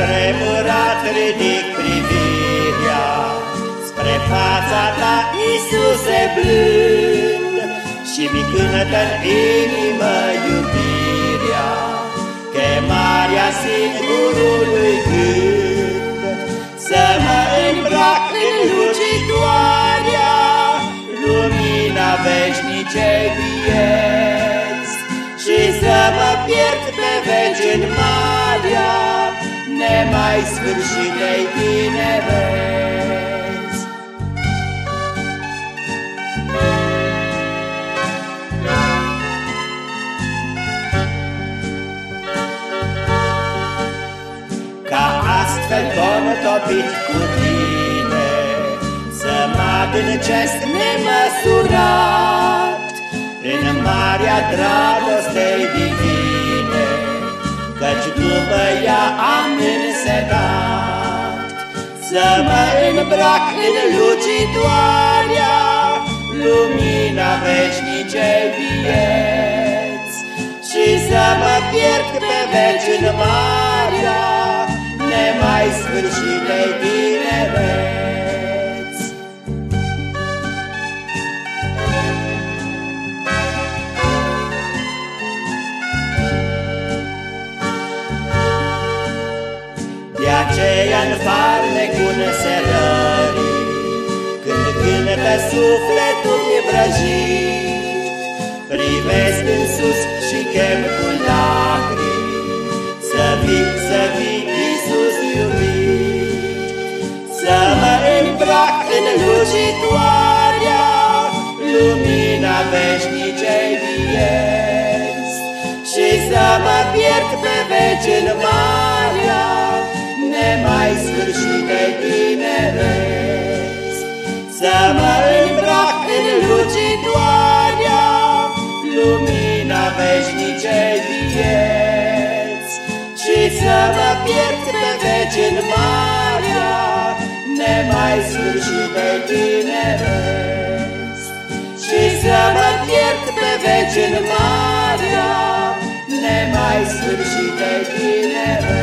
Tremurat ridic privirea Spre fața ta, Iisuse blând Și mi cântă în inimă iubirea Maria singurului gând Să mă îmbrac în lucitoarea Lumina veșnicei vieți Și să mă pierd Nemai sfârșitei tinereți. Ca astfel topit cu tine, Să mă adâncesc nemăsurat În marea dragostei divine, Căci după ea am însetat Să mă îmbrac în lucitoarea Lumina veșnicei vieți. Și să mă pierd pe veci în marea Nemai sfârșitei tinereți aceea în farmecul serării Când cântă sufletul vrăjit Privesc în sus și chem cu lacrimi Să vii, să vii, Iisus iubit Să mă îmbrac în lucitoarea Lumina veșnicei vieți Și să mă pierd pe veci în marea pierd pe veci în marea Nemai sfârșitei tinereți Și să mă pierd pe veci în marea Nemai sfârșitei tinereți